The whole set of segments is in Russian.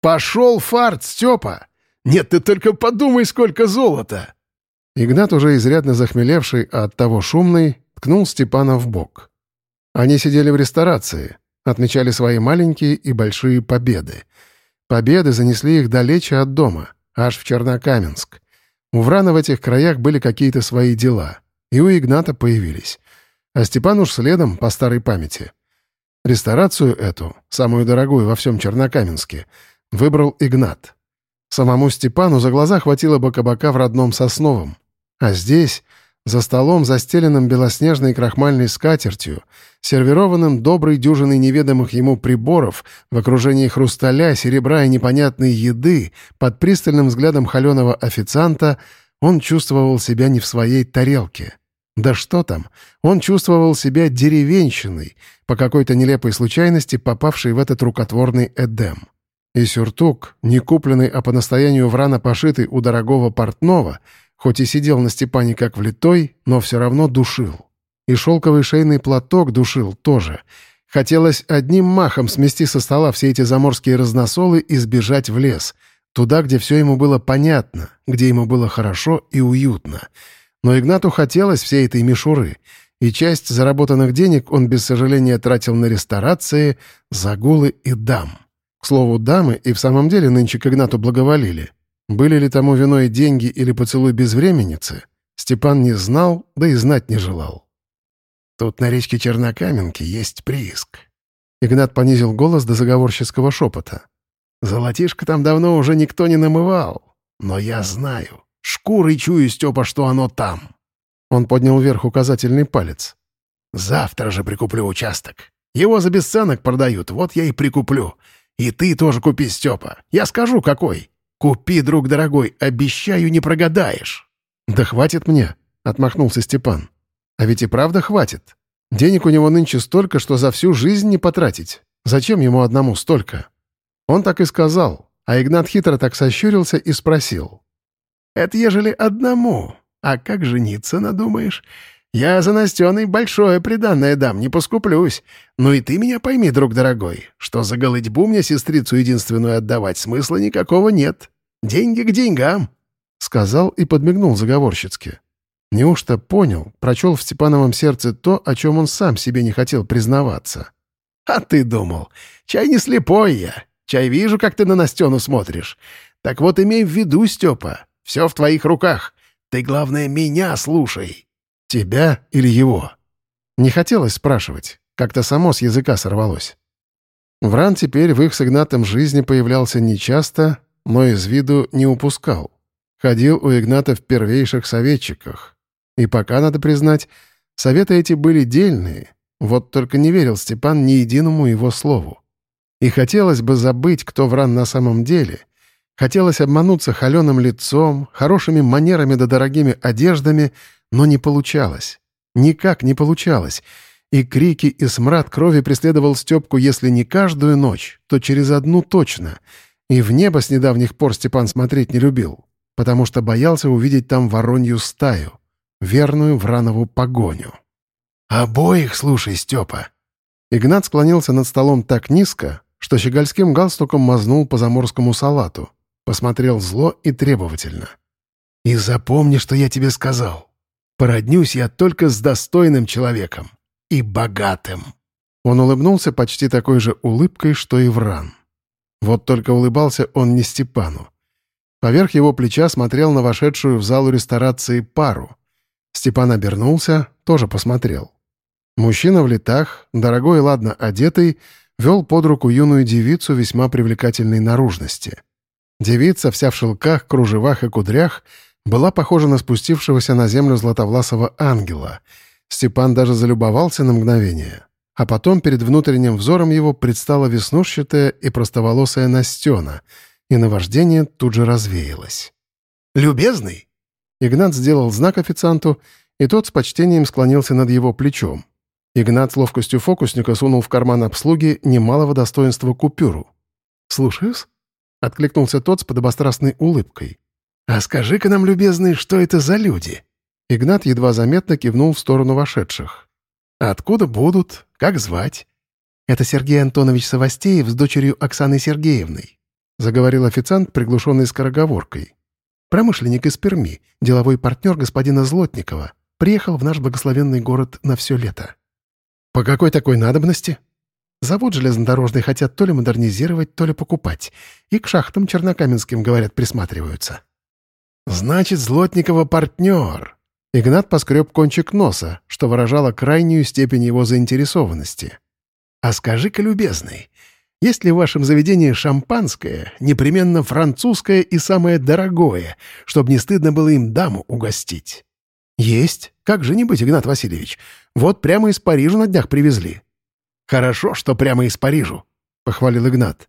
Пошел фарт, Степа! Нет, ты только подумай, сколько золота!» Игнат, уже изрядно захмелевший, а оттого шумный, ткнул Степана в бок. Они сидели в ресторации, отмечали свои маленькие и большие победы. Победы занесли их далече от дома, аж в Чернокаменск. У Врана в этих краях были какие-то свои дела, и у Игната появились. А Степан уж следом, по старой памяти. Ресторацию эту, самую дорогую во всем Чернокаменске, выбрал Игнат. Самому Степану за глаза хватило бы кабака в родном Сосновом. А здесь, за столом, застеленным белоснежной крахмальной скатертью, сервированным доброй дюжиной неведомых ему приборов, в окружении хрусталя, серебра и непонятной еды, под пристальным взглядом холеного официанта, он чувствовал себя не в своей тарелке. Да что там, он чувствовал себя деревенщиной, по какой-то нелепой случайности попавшей в этот рукотворный Эдем. И сюртук, не купленный, а по настоянию Врана пошитый у дорогого портного, хоть и сидел на Степане как влитой, но все равно душил. И шелковый шейный платок душил тоже. Хотелось одним махом смести со стола все эти заморские разносолы и сбежать в лес, туда, где все ему было понятно, где ему было хорошо и уютно. Но Игнату хотелось всей этой мишуры, и часть заработанных денег он без сожаления тратил на ресторации, загулы и дам. К слову, дамы и в самом деле нынче к Игнату благоволили. Были ли тому виной деньги или поцелуй безвременницы, Степан не знал, да и знать не желал. «Тут на речке Чернокаменке есть прииск». Игнат понизил голос до заговорческого шепота. «Золотишко там давно уже никто не намывал. Но я знаю. Шкурой чую, Степа, что оно там». Он поднял вверх указательный палец. «Завтра же прикуплю участок. Его за бесценок продают, вот я и прикуплю. И ты тоже купи, Степа. Я скажу, какой. Купи, друг дорогой, обещаю, не прогадаешь». «Да хватит мне», — отмахнулся Степан. «А ведь и правда хватит. Денег у него нынче столько, что за всю жизнь не потратить. Зачем ему одному столько?» Он так и сказал, а Игнат хитро так сощурился и спросил. «Это ежели одному. А как жениться надумаешь? Я за Настеной большое приданное дам, не поскуплюсь. Ну и ты меня пойми, друг дорогой, что за голытьбу мне сестрицу единственную отдавать смысла никакого нет. Деньги к деньгам», — сказал и подмигнул заговорщицки. Неужто понял, прочел в Степановом сердце то, о чем он сам себе не хотел признаваться? «А ты думал, чай не слепой я, чай вижу, как ты на Настену смотришь. Так вот имей в виду, Степа, все в твоих руках. Ты, главное, меня слушай». Тебя или его? Не хотелось спрашивать. Как-то само с языка сорвалось. Вран теперь в их с Игнатом жизни появлялся нечасто, но из виду не упускал. Ходил у Игната в первейших советчиках. И пока, надо признать, советы эти были дельные, вот только не верил Степан ни единому его слову. И хотелось бы забыть, кто Вран на самом деле. Хотелось обмануться холеным лицом, хорошими манерами да дорогими одеждами — но не получалось. Никак не получалось. И крики, и смрад крови преследовал Степку, если не каждую ночь, то через одну точно. И в небо с недавних пор Степан смотреть не любил, потому что боялся увидеть там воронью стаю, верную Вранову погоню. «Обоих слушай, Степа!» Игнат склонился над столом так низко, что щегольским галстуком мазнул по заморскому салату, посмотрел зло и требовательно. «И запомни, что я тебе сказал. Породнюсь я только с достойным человеком и богатым». Он улыбнулся почти такой же улыбкой, что и Вран. Вот только улыбался он не Степану. Поверх его плеча смотрел на вошедшую в залу ресторации пару. Степан обернулся, тоже посмотрел. Мужчина в летах, дорогой и ладно одетый, вел под руку юную девицу весьма привлекательной наружности. Девица, вся в шелках, кружевах и кудрях — была похожа на спустившегося на землю златовласого ангела. Степан даже залюбовался на мгновение. А потом перед внутренним взором его предстала веснушчатая и простоволосая Настена, и наваждение тут же развеялось. «Любезный!» Игнат сделал знак официанту, и тот с почтением склонился над его плечом. Игнат с ловкостью фокусника сунул в карман обслуги немалого достоинства купюру. «Слушаюсь?» — откликнулся тот с подобострастной улыбкой. «А скажи-ка нам, любезный, что это за люди?» Игнат едва заметно кивнул в сторону вошедших. «Откуда будут? Как звать?» «Это Сергей Антонович Савастеев с дочерью Оксаной Сергеевной». — заговорил официант, приглушенный скороговоркой. «Промышленник из Перми, деловой партнер господина Злотникова, приехал в наш благословенный город на все лето». «По какой такой надобности?» «Завод железнодорожный хотят то ли модернизировать, то ли покупать. И к шахтам чернокаменским, говорят, присматриваются». «Значит, Злотникова партнер». Игнат поскреб кончик носа, что выражало крайнюю степень его заинтересованности. «А скажи-ка, любезный, есть ли в вашем заведении шампанское, непременно французское и самое дорогое, чтобы не стыдно было им даму угостить?» «Есть. Как же не быть, Игнат Васильевич? Вот прямо из Парижа на днях привезли». «Хорошо, что прямо из Парижа», — похвалил Игнат.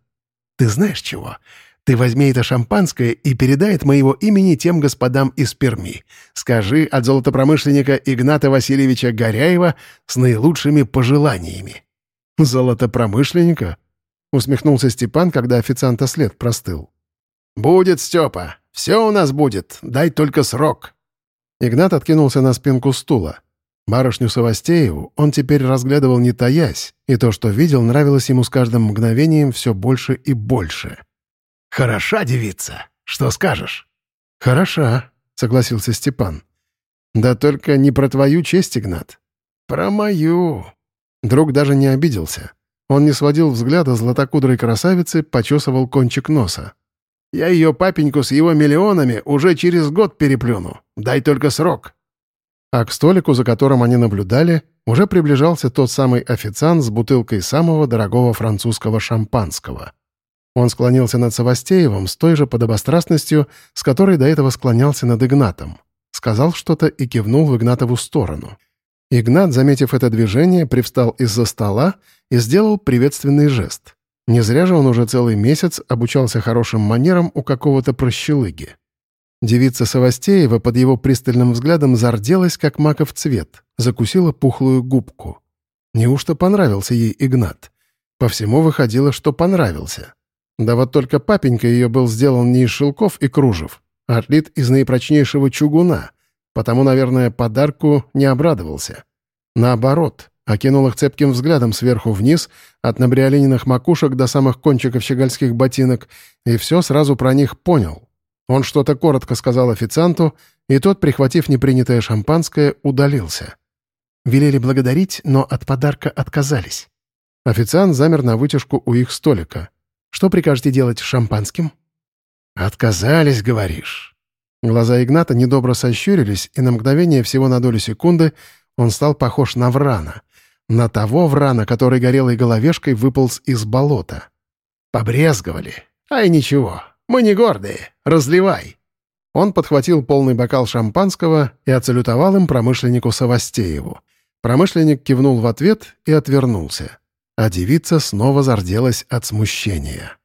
«Ты знаешь чего? Ты возьми это шампанское и передай от моего имени тем господам из Перми. Скажи от золотопромышленника Игната Васильевича Горяева с наилучшими пожеланиями». «Золотопромышленника?» — усмехнулся Степан, когда официанта след простыл. «Будет, Степа. Все у нас будет. Дай только срок». Игнат откинулся на спинку стула. Барышню Савастееву он теперь разглядывал не таясь, и то, что видел, нравилось ему с каждым мгновением все больше и больше. «Хороша девица. Что скажешь?» «Хороша», — согласился Степан. «Да только не про твою честь, Игнат. Про мою». Друг даже не обиделся. Он не сводил взгляда златокудрой красавицы, почесывал кончик носа. «Я ее папеньку с его миллионами уже через год переплюну. Дай только срок». А к столику, за которым они наблюдали, уже приближался тот самый официант с бутылкой самого дорогого французского шампанского. Он склонился над Савастеевым с той же подобострастностью, с которой до этого склонялся над Игнатом. Сказал что-то и кивнул в Игнатову сторону. Игнат, заметив это движение, привстал из-за стола и сделал приветственный жест. Не зря же он уже целый месяц обучался хорошим манерам у какого-то прощелыги. Девица Савастеева под его пристальным взглядом зарделась, как маков цвет, закусила пухлую губку. Неужто понравился ей Игнат? По всему выходило, что понравился. Да вот только папенька ее был сделан не из шелков и кружев, а отлит из наипрочнейшего чугуна, потому, наверное, подарку не обрадовался. Наоборот, окинул их цепким взглядом сверху вниз, от набриолининых макушек до самых кончиков щегольских ботинок, и все сразу про них понял. Он что-то коротко сказал официанту, и тот, прихватив непринятое шампанское, удалился. Велели благодарить, но от подарка отказались. Официант замер на вытяжку у их столика. «Что прикажете делать с шампанским?» «Отказались, говоришь?» Глаза Игната недобро сощурились, и на мгновение всего на долю секунды он стал похож на Врана. На того Врана, который горелой головешкой выполз из болота. «Побрезговали. Ай, ничего. Мы не гордые. Разливай». Он подхватил полный бокал шампанского и отсалютовал им промышленнику Савастееву. Промышленник кивнул в ответ и отвернулся. А девица снова зарделась от смущения.